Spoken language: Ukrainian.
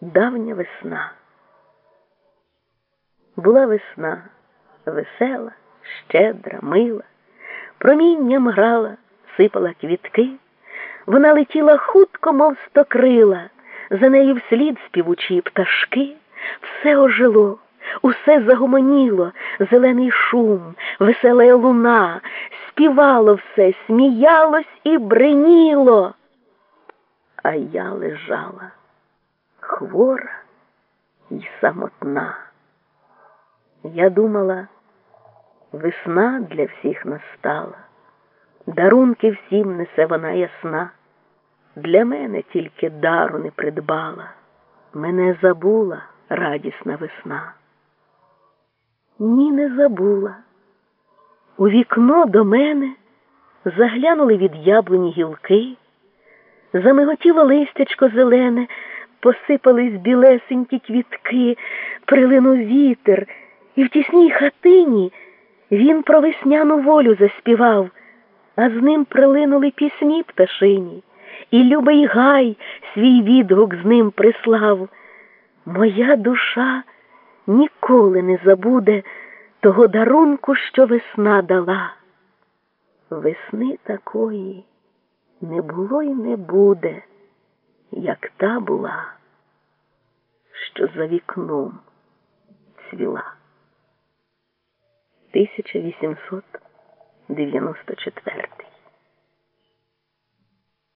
давня весна. Була весна весела, щедра, мила, промінням грала, сипала квітки, вона летіла хутко, мов стокрила, за нею вслід співучі пташки, все ожило, усе загомоніло, зелений шум, весела луна, співало все, сміялось і бриніло. А я лежала хвора і самотна. Я думала, весна для всіх настала, дарунки всім несе вона ясна. Для мене тільки дару не придбала, мене забула радісна весна. Ні, не забула. У вікно до мене заглянули від яблуні гілки, замиготіло листячко зелене посипались білесенькі квітки, прилинув вітер, і в тісній хатині він про весняну волю заспівав, а з ним прилинули пісні пташині, і любий гай свій відгук з ним прислав. Моя душа ніколи не забуде того дарунку, що весна дала. Весни такої не було й не буде як та була, що за вікном цвіла. 1894